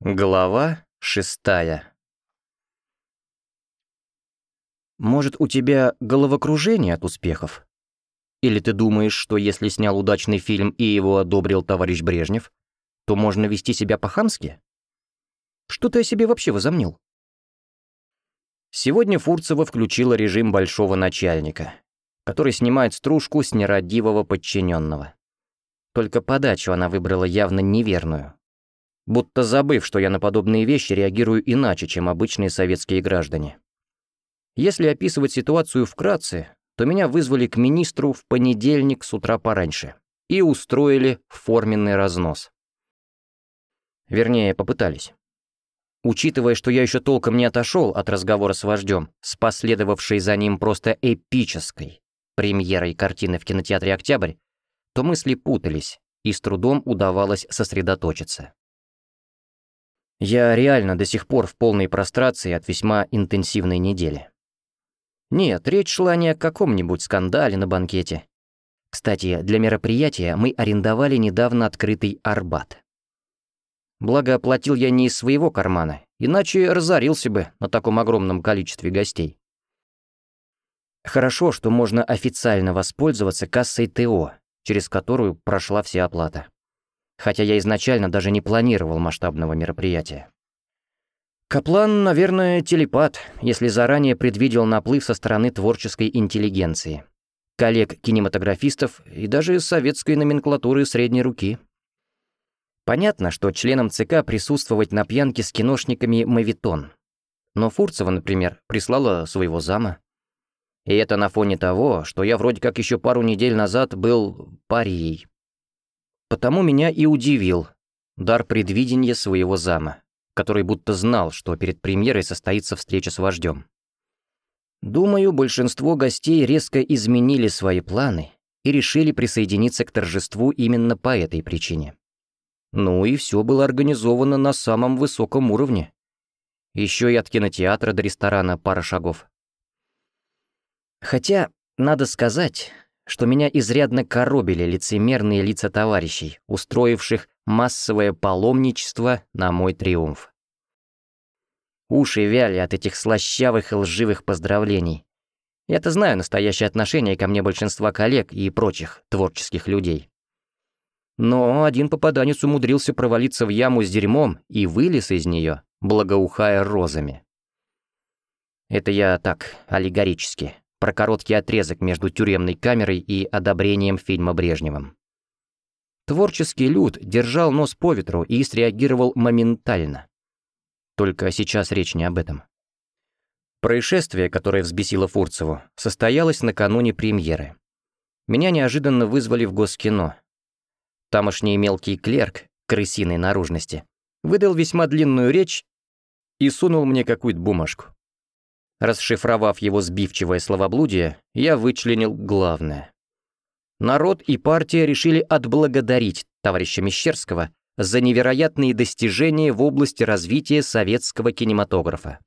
Глава шестая Может, у тебя головокружение от успехов? Или ты думаешь, что если снял удачный фильм и его одобрил товарищ Брежнев, то можно вести себя по-хамски? Что ты о себе вообще возомнил? Сегодня Фурцева включила режим большого начальника, который снимает стружку с нерадивого подчиненного. Только подачу она выбрала явно неверную. Будто забыв, что я на подобные вещи реагирую иначе, чем обычные советские граждане. Если описывать ситуацию вкратце, то меня вызвали к министру в понедельник с утра пораньше и устроили форменный разнос. Вернее, попытались. Учитывая, что я еще толком не отошел от разговора с вождем, с последовавшей за ним просто эпической премьерой картины в кинотеатре «Октябрь», то мысли путались, и с трудом удавалось сосредоточиться. Я реально до сих пор в полной прострации от весьма интенсивной недели. Нет, речь шла не о каком-нибудь скандале на банкете. Кстати, для мероприятия мы арендовали недавно открытый Арбат. Благо, оплатил я не из своего кармана, иначе разорился бы на таком огромном количестве гостей. Хорошо, что можно официально воспользоваться кассой ТО, через которую прошла вся оплата. Хотя я изначально даже не планировал масштабного мероприятия. Каплан, наверное, телепат, если заранее предвидел наплыв со стороны творческой интеллигенции, коллег-кинематографистов и даже советской номенклатуры средней руки. Понятно, что членам ЦК присутствовать на пьянке с киношниками мавитон. Но Фурцева, например, прислала своего зама. И это на фоне того, что я вроде как еще пару недель назад был парией. Потому меня и удивил дар предвидения своего зама, который будто знал, что перед премьерой состоится встреча с вождем. Думаю, большинство гостей резко изменили свои планы и решили присоединиться к торжеству именно по этой причине. Ну и все было организовано на самом высоком уровне. Еще и от кинотеатра до ресторана пара шагов. Хотя, надо сказать, что меня изрядно коробили лицемерные лица товарищей, устроивших массовое паломничество на мой триумф. Уши вяли от этих слащавых и лживых поздравлений. Я-то знаю настоящее отношение ко мне большинства коллег и прочих творческих людей. Но один попаданец умудрился провалиться в яму с дерьмом и вылез из нее, благоухая розами. Это я так, аллегорически, про короткий отрезок между тюремной камерой и одобрением фильма Брежневым. Творческий люд держал нос по ветру и среагировал моментально. Только сейчас речь не об этом. Происшествие, которое взбесило Фурцеву, состоялось накануне премьеры. Меня неожиданно вызвали в Госкино, Тамошний мелкий клерк, крысиной наружности, выдал весьма длинную речь и сунул мне какую-то бумажку. Расшифровав его сбивчивое словоблудие, я вычленил главное. Народ и партия решили отблагодарить товарища Мещерского за невероятные достижения в области развития советского кинематографа.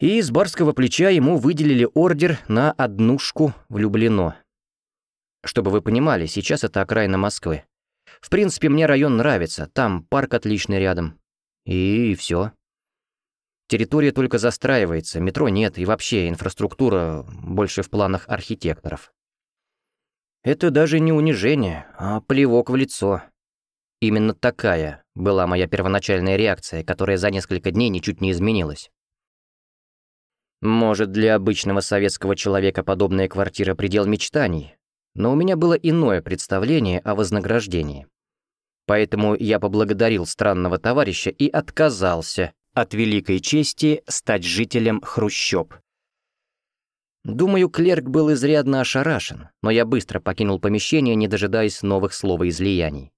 И с барского плеча ему выделили ордер на однушку влюблено. Чтобы вы понимали, сейчас это окраина Москвы. В принципе, мне район нравится, там парк отличный рядом. И все. Территория только застраивается, метро нет, и вообще инфраструктура больше в планах архитекторов. Это даже не унижение, а плевок в лицо. Именно такая была моя первоначальная реакция, которая за несколько дней ничуть не изменилась. Может, для обычного советского человека подобная квартира — предел мечтаний, но у меня было иное представление о вознаграждении. Поэтому я поблагодарил странного товарища и отказался от великой чести стать жителем Хрущоб. Думаю, клерк был изрядно ошарашен, но я быстро покинул помещение, не дожидаясь новых словоизлияний.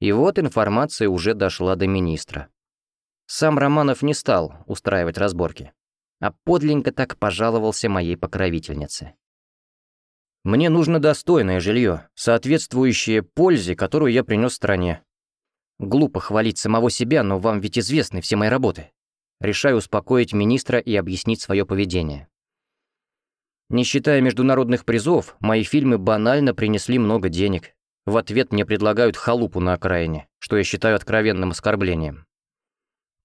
И вот информация уже дошла до министра. Сам Романов не стал устраивать разборки, а подлинно так пожаловался моей покровительнице. Мне нужно достойное жилье, соответствующее пользе, которую я принес стране. Глупо хвалить самого себя, но вам ведь известны все мои работы. Решаю успокоить министра и объяснить свое поведение. Не считая международных призов, мои фильмы банально принесли много денег. В ответ мне предлагают халупу на окраине, что я считаю откровенным оскорблением.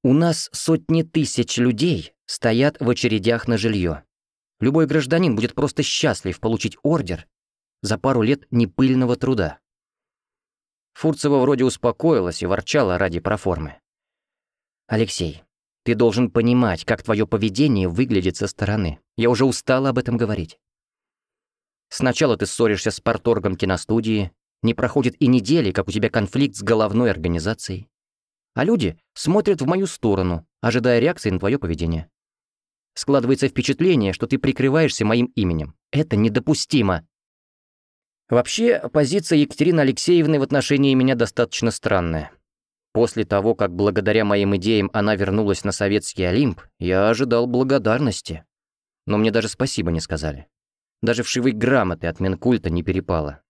У нас сотни тысяч людей стоят в очередях на жилье. Любой гражданин будет просто счастлив получить ордер за пару лет непыльного труда. Фурцева вроде успокоилась и ворчала ради проформы. «Алексей, ты должен понимать, как твое поведение выглядит со стороны. Я уже устала об этом говорить. Сначала ты ссоришься с порторгом киностудии, не проходит и недели, как у тебя конфликт с головной организацией. А люди смотрят в мою сторону, ожидая реакции на твое поведение. Складывается впечатление, что ты прикрываешься моим именем. Это недопустимо. Вообще, позиция Екатерины Алексеевны в отношении меня достаточно странная. После того, как благодаря моим идеям она вернулась на советский Олимп, я ожидал благодарности. Но мне даже спасибо не сказали. Даже вшивой грамоты от Минкульта не перепало.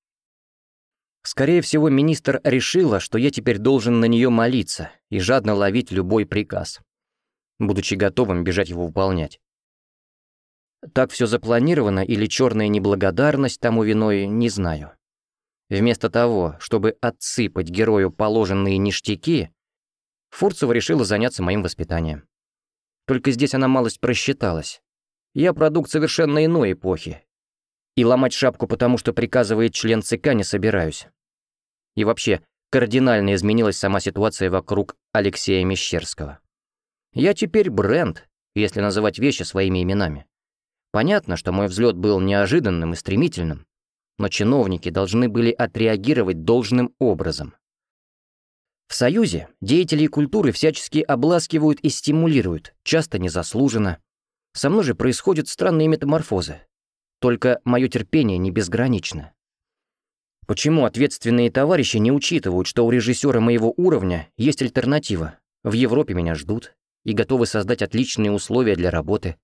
Скорее всего, министр решила, что я теперь должен на нее молиться и жадно ловить любой приказ, будучи готовым бежать его выполнять. Так все запланировано или черная неблагодарность тому виной, не знаю. Вместо того, чтобы отсыпать герою положенные ништяки, Фурцева решила заняться моим воспитанием. Только здесь она малость просчиталась. Я продукт совершенно иной эпохи. И ломать шапку потому, что приказывает член ЦК, не собираюсь. И вообще, кардинально изменилась сама ситуация вокруг Алексея Мещерского. Я теперь бренд, если называть вещи своими именами. Понятно, что мой взлет был неожиданным и стремительным, но чиновники должны были отреагировать должным образом. В Союзе деятелей культуры всячески обласкивают и стимулируют, часто незаслуженно. Со мной же происходят странные метаморфозы. Только мое терпение не безгранично. Почему ответственные товарищи не учитывают, что у режиссера моего уровня есть альтернатива? В Европе меня ждут и готовы создать отличные условия для работы.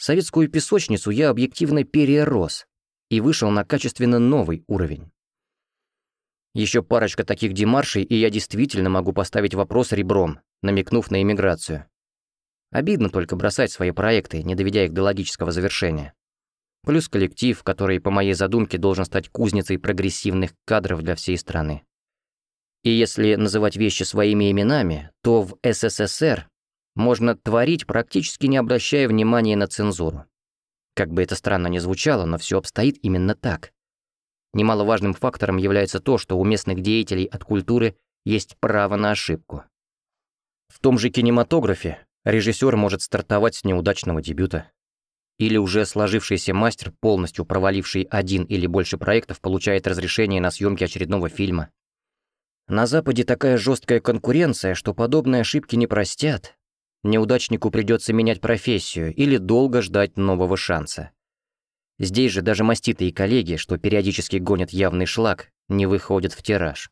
Советскую песочницу я объективно перерос и вышел на качественно новый уровень. Еще парочка таких демаршей, и я действительно могу поставить вопрос ребром, намекнув на эмиграцию. Обидно только бросать свои проекты, не доведя их до логического завершения плюс коллектив, который, по моей задумке, должен стать кузницей прогрессивных кадров для всей страны. И если называть вещи своими именами, то в СССР можно творить, практически не обращая внимания на цензуру. Как бы это странно ни звучало, но все обстоит именно так. Немаловажным фактором является то, что у местных деятелей от культуры есть право на ошибку. В том же кинематографе режиссер может стартовать с неудачного дебюта, или уже сложившийся мастер, полностью проваливший один или больше проектов, получает разрешение на съемки очередного фильма. На Западе такая жесткая конкуренция, что подобные ошибки не простят. Неудачнику придется менять профессию или долго ждать нового шанса. Здесь же даже маститые коллеги, что периодически гонят явный шлак, не выходят в тираж.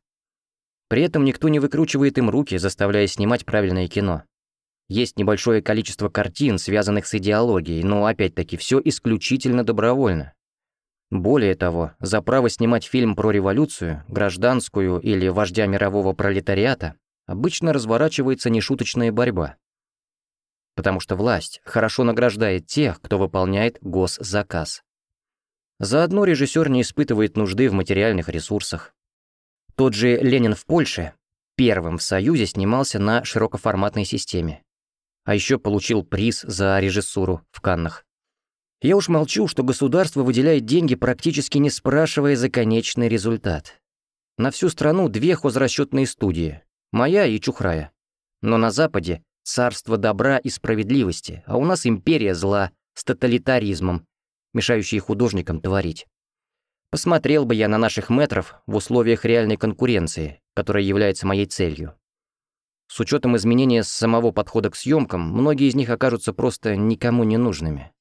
При этом никто не выкручивает им руки, заставляя снимать правильное кино. Есть небольшое количество картин, связанных с идеологией, но опять-таки все исключительно добровольно. Более того, за право снимать фильм про революцию, гражданскую или вождя мирового пролетариата обычно разворачивается нешуточная борьба. Потому что власть хорошо награждает тех, кто выполняет госзаказ. Заодно режиссер не испытывает нужды в материальных ресурсах. Тот же Ленин в Польше первым в Союзе снимался на широкоформатной системе а еще получил приз за режиссуру в Каннах. Я уж молчу, что государство выделяет деньги, практически не спрашивая за конечный результат. На всю страну две хозрасчетные студии, моя и Чухрая. Но на Западе царство добра и справедливости, а у нас империя зла с тоталитаризмом, мешающий художникам творить. Посмотрел бы я на наших метров в условиях реальной конкуренции, которая является моей целью. С учетом изменения самого подхода к съемкам, многие из них окажутся просто никому не нужными.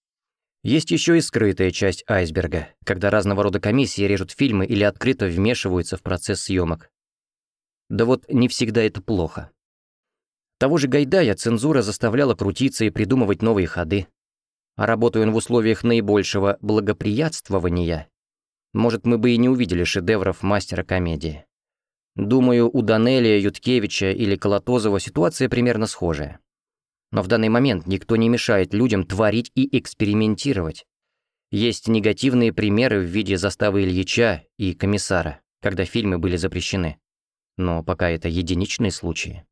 Есть еще и скрытая часть айсберга, когда разного рода комиссии режут фильмы или открыто вмешиваются в процесс съемок. Да вот не всегда это плохо. Того же Гайдая цензура заставляла крутиться и придумывать новые ходы. А работая он в условиях наибольшего благоприятствования, может, мы бы и не увидели шедевров мастера комедии. Думаю, у Данелия, Юткевича или Колотозова ситуация примерно схожая. Но в данный момент никто не мешает людям творить и экспериментировать. Есть негативные примеры в виде заставы Ильича и комиссара, когда фильмы были запрещены. Но пока это единичные случаи.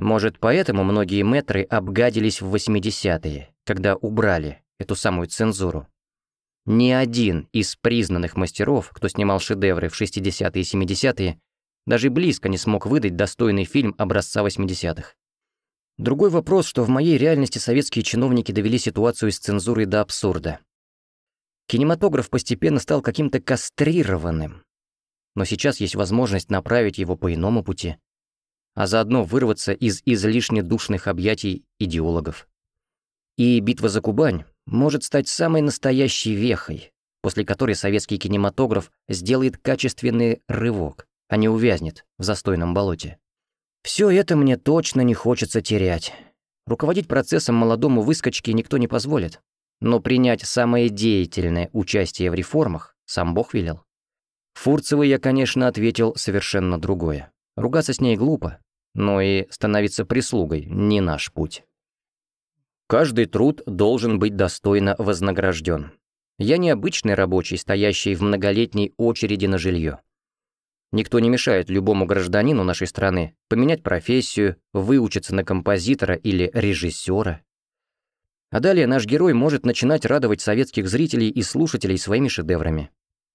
Может, поэтому многие метры обгадились в 80-е, когда убрали эту самую цензуру. Ни один из признанных мастеров, кто снимал шедевры в 60-е и 70-е, даже близко не смог выдать достойный фильм образца 80-х. Другой вопрос, что в моей реальности советские чиновники довели ситуацию с цензурой до абсурда. Кинематограф постепенно стал каким-то кастрированным. Но сейчас есть возможность направить его по иному пути, а заодно вырваться из излишне душных объятий идеологов. И битва за Кубань может стать самой настоящей вехой, после которой советский кинематограф сделает качественный рывок, а не увязнет в застойном болоте. Все это мне точно не хочется терять. Руководить процессом молодому выскочке никто не позволит. Но принять самое деятельное участие в реформах сам Бог велел. Фурцевой я, конечно, ответил совершенно другое. Ругаться с ней глупо, но и становиться прислугой не наш путь. Каждый труд должен быть достойно вознагражден. Я не обычный рабочий, стоящий в многолетней очереди на жилье. Никто не мешает любому гражданину нашей страны поменять профессию, выучиться на композитора или режиссера. А далее наш герой может начинать радовать советских зрителей и слушателей своими шедеврами.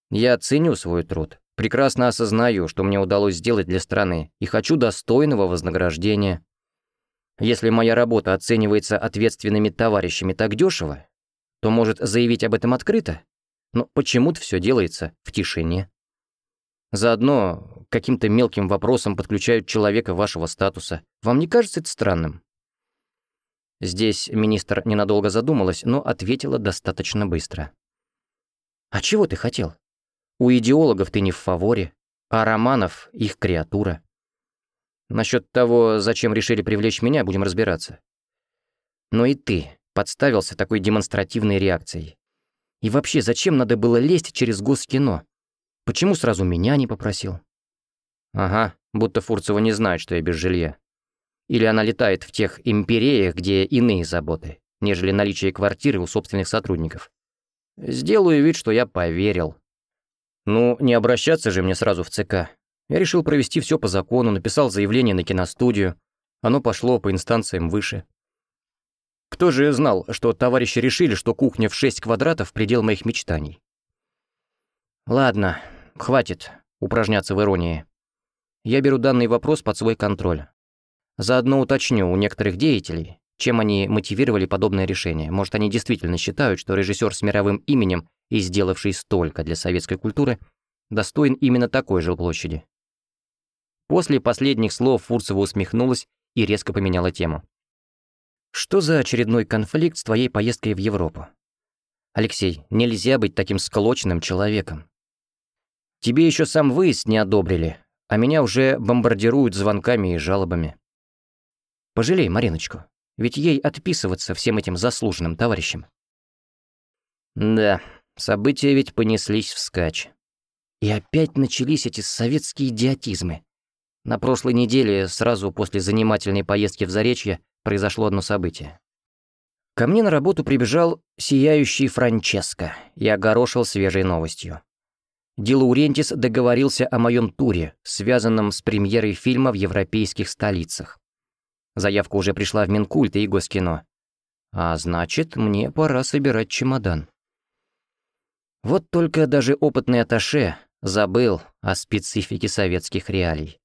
Я ценю свой труд, прекрасно осознаю, что мне удалось сделать для страны, и хочу достойного вознаграждения. Если моя работа оценивается ответственными товарищами так дешево, то может заявить об этом открыто, но почему-то все делается в тишине. Заодно каким-то мелким вопросом подключают человека вашего статуса. Вам не кажется это странным? Здесь министр ненадолго задумалась, но ответила достаточно быстро. «А чего ты хотел? У идеологов ты не в фаворе, а Романов — их креатура. Насчет того, зачем решили привлечь меня, будем разбираться. Но и ты подставился такой демонстративной реакцией. И вообще, зачем надо было лезть через госкино? Почему сразу меня не попросил? Ага, будто Фурцева не знает, что я без жилья. Или она летает в тех империях, где иные заботы, нежели наличие квартиры у собственных сотрудников. Сделаю вид, что я поверил. Ну, не обращаться же мне сразу в ЦК. Я решил провести все по закону, написал заявление на киностудию. Оно пошло по инстанциям выше. Кто же знал, что товарищи решили, что кухня в 6 квадратов — предел моих мечтаний? Ладно, Хватит упражняться в иронии. Я беру данный вопрос под свой контроль. Заодно уточню у некоторых деятелей, чем они мотивировали подобное решение. Может, они действительно считают, что режиссер с мировым именем и сделавший столько для советской культуры достоин именно такой жилплощади. После последних слов Фурцева усмехнулась и резко поменяла тему. «Что за очередной конфликт с твоей поездкой в Европу? Алексей, нельзя быть таким склочным человеком. Тебе еще сам выезд не одобрили, а меня уже бомбардируют звонками и жалобами. Пожалей Мариночку, ведь ей отписываться всем этим заслуженным товарищам. Да, события ведь понеслись вскачь. И опять начались эти советские идиотизмы. На прошлой неделе, сразу после занимательной поездки в Заречье, произошло одно событие. Ко мне на работу прибежал сияющий Франческо и огорошил свежей новостью. Ди Лаурентис договорился о моем туре, связанном с премьерой фильма в европейских столицах. Заявка уже пришла в Минкульт и Госкино. А значит, мне пора собирать чемодан. Вот только даже опытный аташе забыл о специфике советских реалий.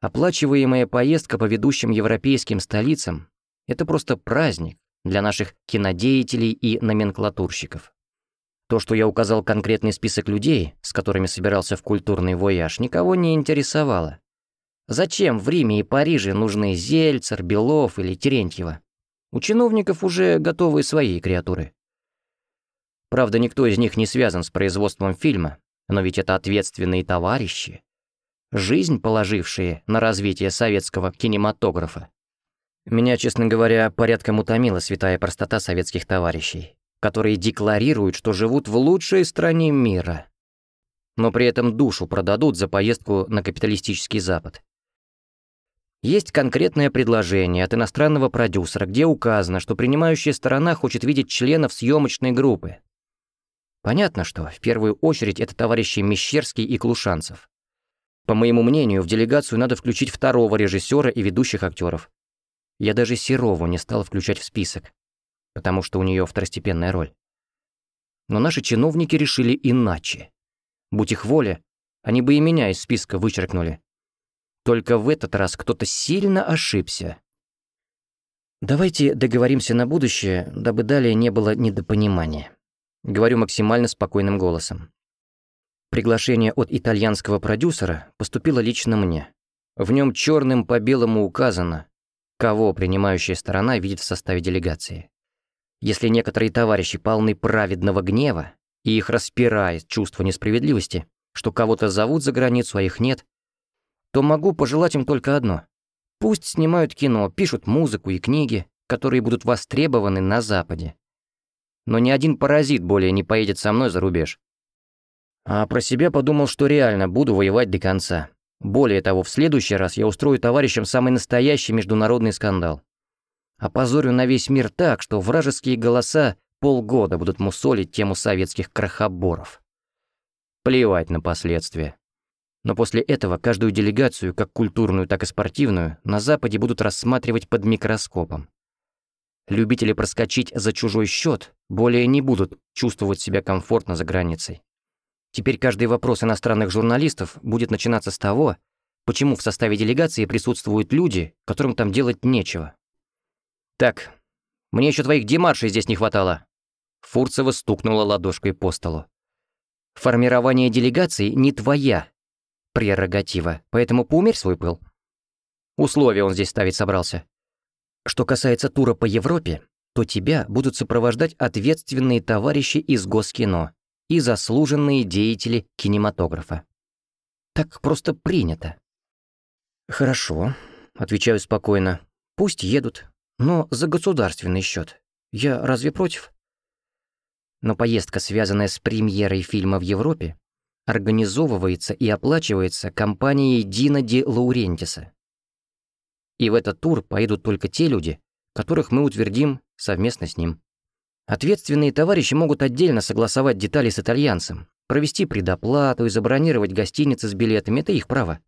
Оплачиваемая поездка по ведущим европейским столицам — это просто праздник для наших кинодеятелей и номенклатурщиков. То, что я указал конкретный список людей, с которыми собирался в культурный вояж, никого не интересовало. Зачем в Риме и Париже нужны Зельцер, Белов или Терентьева? У чиновников уже готовые свои креатуры. Правда, никто из них не связан с производством фильма, но ведь это ответственные товарищи, жизнь положившие на развитие советского кинематографа. Меня, честно говоря, порядком утомила святая простота советских товарищей которые декларируют, что живут в лучшей стране мира, но при этом душу продадут за поездку на капиталистический Запад. Есть конкретное предложение от иностранного продюсера, где указано, что принимающая сторона хочет видеть членов съемочной группы. Понятно, что в первую очередь это товарищи Мещерский и Клушанцев. По моему мнению, в делегацию надо включить второго режиссера и ведущих актеров. Я даже Серову не стал включать в список, потому что у нее второстепенная роль. Но наши чиновники решили иначе. Будь их воля, они бы и меня из списка вычеркнули. Только в этот раз кто-то сильно ошибся. Давайте договоримся на будущее, дабы далее не было недопонимания. Говорю максимально спокойным голосом. Приглашение от итальянского продюсера поступило лично мне. В нем черным по белому указано, кого принимающая сторона видит в составе делегации. Если некоторые товарищи полны праведного гнева, и их распирает чувство несправедливости, что кого-то зовут за границу, а их нет, то могу пожелать им только одно. Пусть снимают кино, пишут музыку и книги, которые будут востребованы на Западе. Но ни один паразит более не поедет со мной за рубеж. А про себя подумал, что реально буду воевать до конца. Более того, в следующий раз я устрою товарищам самый настоящий международный скандал. Опозорю на весь мир так, что вражеские голоса полгода будут мусолить тему советских крохоборов. Плевать на последствия. Но после этого каждую делегацию, как культурную, так и спортивную, на Западе будут рассматривать под микроскопом. Любители проскочить за чужой счет более не будут чувствовать себя комфортно за границей. Теперь каждый вопрос иностранных журналистов будет начинаться с того, почему в составе делегации присутствуют люди, которым там делать нечего. «Так, мне еще твоих демаршей здесь не хватало». Фурцева стукнула ладошкой по столу. «Формирование делегации не твоя прерогатива, поэтому поумерь свой пыл». Условия он здесь ставить собрался. Что касается тура по Европе, то тебя будут сопровождать ответственные товарищи из Госкино, и заслуженные деятели кинематографа. Так просто принято. «Хорошо», — отвечаю спокойно. «Пусть едут, но за государственный счет. Я разве против?» Но поездка, связанная с премьерой фильма в Европе, организовывается и оплачивается компанией Дина Ди Лаурентиса. И в этот тур поедут только те люди, которых мы утвердим совместно с ним. Ответственные товарищи могут отдельно согласовать детали с итальянцем, провести предоплату и забронировать гостиницы с билетами, это их право.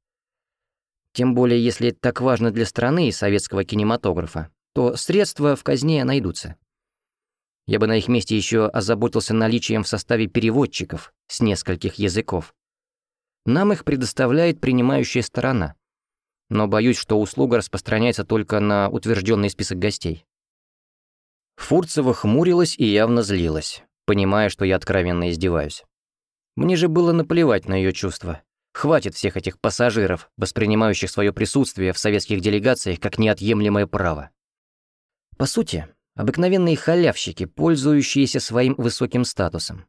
Тем более, если это так важно для страны и советского кинематографа, то средства в казне найдутся. Я бы на их месте еще озаботился наличием в составе переводчиков с нескольких языков. Нам их предоставляет принимающая сторона. Но боюсь, что услуга распространяется только на утвержденный список гостей. Фурцева хмурилась и явно злилась, понимая, что я откровенно издеваюсь. Мне же было наплевать на ее чувства. Хватит всех этих пассажиров, воспринимающих свое присутствие в советских делегациях как неотъемлемое право. По сути, обыкновенные халявщики, пользующиеся своим высоким статусом.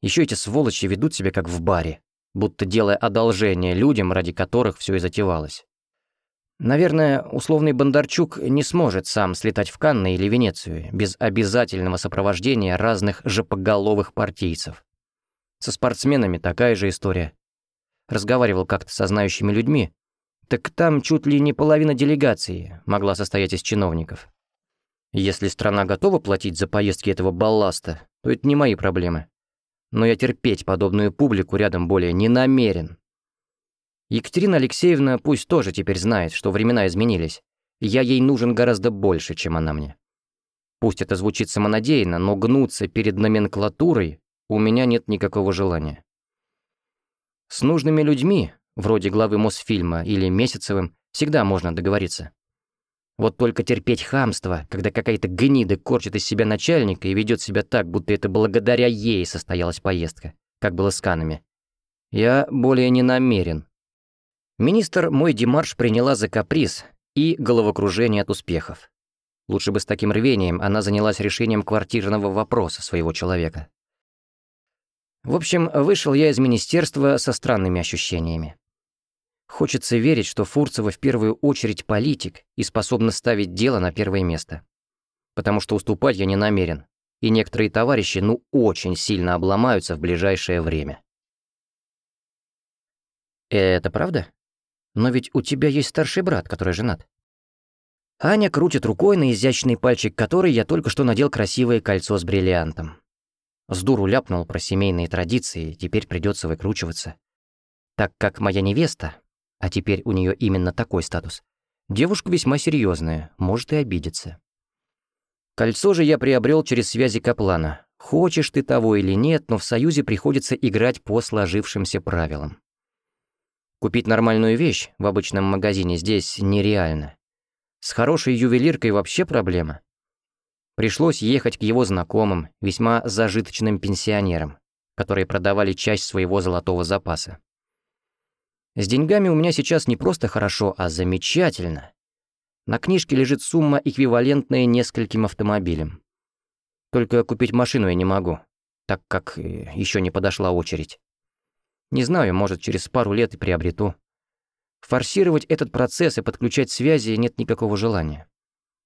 Еще эти сволочи ведут себя как в баре, будто делая одолжение людям, ради которых все и затевалось. Наверное, условный Бондарчук не сможет сам слетать в Канны или Венецию без обязательного сопровождения разных жопоголовых партийцев. Со спортсменами такая же история. Разговаривал как-то со знающими людьми, так там чуть ли не половина делегации могла состоять из чиновников. Если страна готова платить за поездки этого балласта, то это не мои проблемы. Но я терпеть подобную публику рядом более не намерен. Екатерина Алексеевна пусть тоже теперь знает, что времена изменились. Я ей нужен гораздо больше, чем она мне. Пусть это звучит самонадеянно, но гнуться перед номенклатурой у меня нет никакого желания. С нужными людьми, вроде главы Мосфильма или Месяцевым, всегда можно договориться. Вот только терпеть хамство, когда какая-то гнида корчит из себя начальника и ведет себя так, будто это благодаря ей состоялась поездка, как было с Канами. Я более не намерен. Министр мой демарш приняла за каприз и головокружение от успехов. Лучше бы с таким рвением она занялась решением квартирного вопроса своего человека. В общем, вышел я из министерства со странными ощущениями. Хочется верить, что Фурцева в первую очередь политик и способна ставить дело на первое место. Потому что уступать я не намерен, и некоторые товарищи ну очень сильно обломаются в ближайшее время. «Это правда?» Но ведь у тебя есть старший брат, который женат. Аня крутит рукой на изящный пальчик которой я только что надел красивое кольцо с бриллиантом. С дуру ляпнул про семейные традиции, теперь придется выкручиваться. так как моя невеста, а теперь у нее именно такой статус, девушка весьма серьезная, может и обидеться. Кольцо же я приобрел через связи Каплана. Хочешь ты того или нет, но в Союзе приходится играть по сложившимся правилам. Купить нормальную вещь в обычном магазине здесь нереально. С хорошей ювелиркой вообще проблема. Пришлось ехать к его знакомым, весьма зажиточным пенсионерам, которые продавали часть своего золотого запаса. С деньгами у меня сейчас не просто хорошо, а замечательно. На книжке лежит сумма, эквивалентная нескольким автомобилям. Только купить машину я не могу, так как э, еще не подошла очередь. Не знаю, может, через пару лет и приобрету. Форсировать этот процесс и подключать связи нет никакого желания.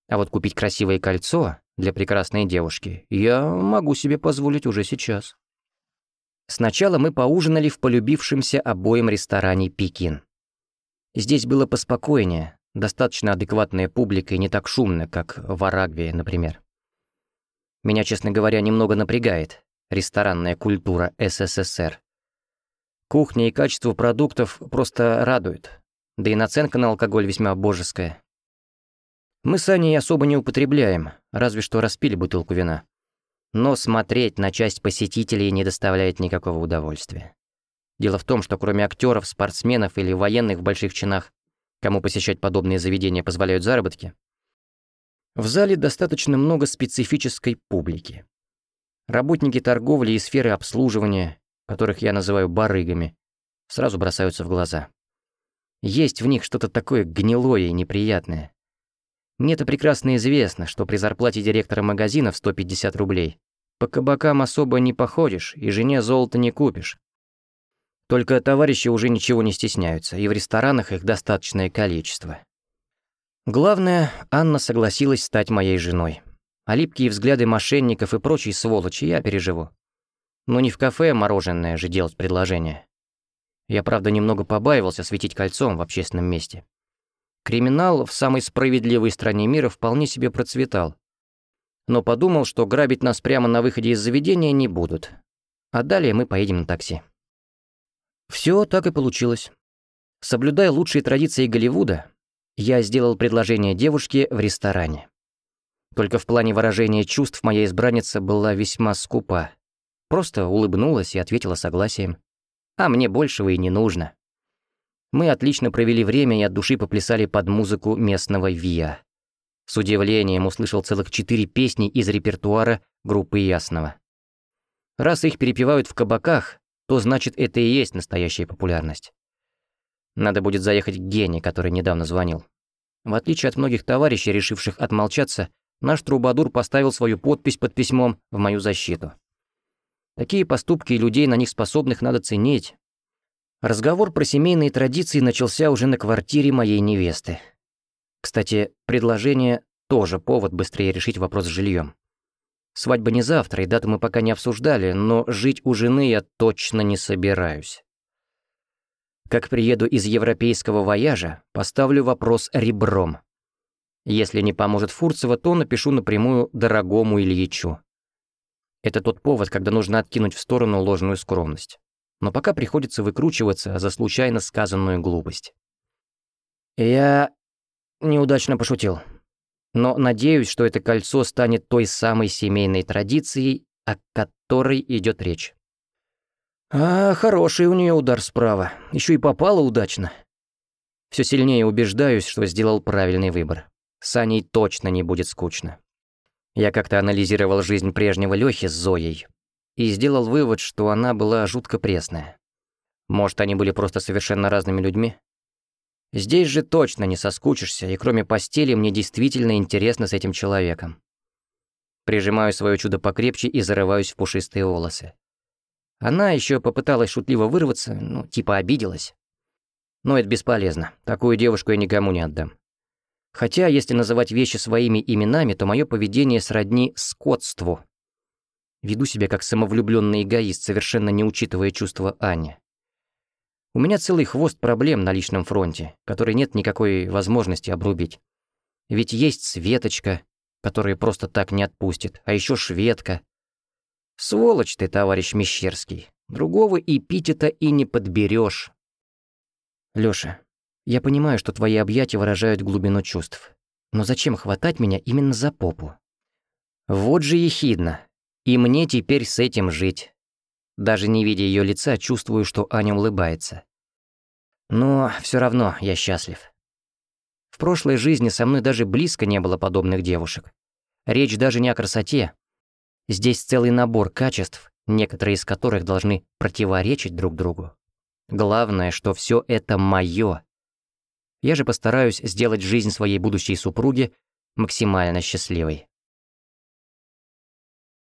А вот купить красивое кольцо для прекрасной девушки я могу себе позволить уже сейчас. Сначала мы поужинали в полюбившемся обоим ресторане «Пекин». Здесь было поспокойнее, достаточно адекватная публика и не так шумно, как в Арагве, например. Меня, честно говоря, немного напрягает ресторанная культура СССР. Кухня и качество продуктов просто радуют, да и наценка на алкоголь весьма божеская. Мы с Аней особо не употребляем, разве что распили бутылку вина но смотреть на часть посетителей не доставляет никакого удовольствия. Дело в том, что кроме актеров, спортсменов или военных в больших чинах, кому посещать подобные заведения позволяют заработки, в зале достаточно много специфической публики. Работники торговли и сферы обслуживания, которых я называю барыгами, сразу бросаются в глаза. Есть в них что-то такое гнилое и неприятное. Мне-то прекрасно известно, что при зарплате директора магазина в 150 рублей по кабакам особо не походишь и жене золото не купишь. Только товарищи уже ничего не стесняются, и в ресторанах их достаточное количество. Главное, Анна согласилась стать моей женой. А липкие взгляды мошенников и прочей сволочи я переживу. Но не в кафе мороженое же делать предложение. Я, правда, немного побаивался светить кольцом в общественном месте. Криминал в самой справедливой стране мира вполне себе процветал. Но подумал, что грабить нас прямо на выходе из заведения не будут. А далее мы поедем на такси. Все так и получилось. Соблюдая лучшие традиции Голливуда, я сделал предложение девушке в ресторане. Только в плане выражения чувств моя избранница была весьма скупа. Просто улыбнулась и ответила согласием. А мне большего и не нужно. Мы отлично провели время и от души поплясали под музыку местного ВИА. С удивлением услышал целых четыре песни из репертуара группы Ясного. Раз их перепевают в кабаках, то значит это и есть настоящая популярность. Надо будет заехать к Гене, который недавно звонил. В отличие от многих товарищей, решивших отмолчаться, наш трубадур поставил свою подпись под письмом в мою защиту. Такие поступки и людей, на них способных, надо ценить, Разговор про семейные традиции начался уже на квартире моей невесты. Кстати, предложение тоже повод быстрее решить вопрос с жильем. Свадьба не завтра, и дату мы пока не обсуждали, но жить у жены я точно не собираюсь. Как приеду из европейского вояжа, поставлю вопрос ребром. Если не поможет Фурцева, то напишу напрямую дорогому Ильичу. Это тот повод, когда нужно откинуть в сторону ложную скромность но пока приходится выкручиваться за случайно сказанную глупость. Я неудачно пошутил. Но надеюсь, что это кольцо станет той самой семейной традицией, о которой идет речь. А, хороший у нее удар справа. Еще и попала удачно. Все сильнее убеждаюсь, что сделал правильный выбор. С Аней точно не будет скучно. Я как-то анализировал жизнь прежнего Лёхи с Зоей, и сделал вывод, что она была жутко пресная. Может, они были просто совершенно разными людьми? Здесь же точно не соскучишься, и кроме постели мне действительно интересно с этим человеком. Прижимаю свое чудо покрепче и зарываюсь в пушистые волосы. Она еще попыталась шутливо вырваться, ну, типа обиделась. Но это бесполезно, такую девушку я никому не отдам. Хотя, если называть вещи своими именами, то мое поведение сродни скотству. Веду себя как самовлюбленный эгоист, совершенно не учитывая чувства Ани. У меня целый хвост проблем на личном фронте, который нет никакой возможности обрубить. Ведь есть Светочка, которая просто так не отпустит, а еще шведка. Сволочь ты, товарищ Мещерский. Другого эпитета и не подберешь. Лёша, я понимаю, что твои объятия выражают глубину чувств. Но зачем хватать меня именно за попу? Вот же ехидно. И мне теперь с этим жить. Даже не видя её лица, чувствую, что Аня улыбается. Но всё равно я счастлив. В прошлой жизни со мной даже близко не было подобных девушек. Речь даже не о красоте. Здесь целый набор качеств, некоторые из которых должны противоречить друг другу. Главное, что всё это моё. Я же постараюсь сделать жизнь своей будущей супруги максимально счастливой.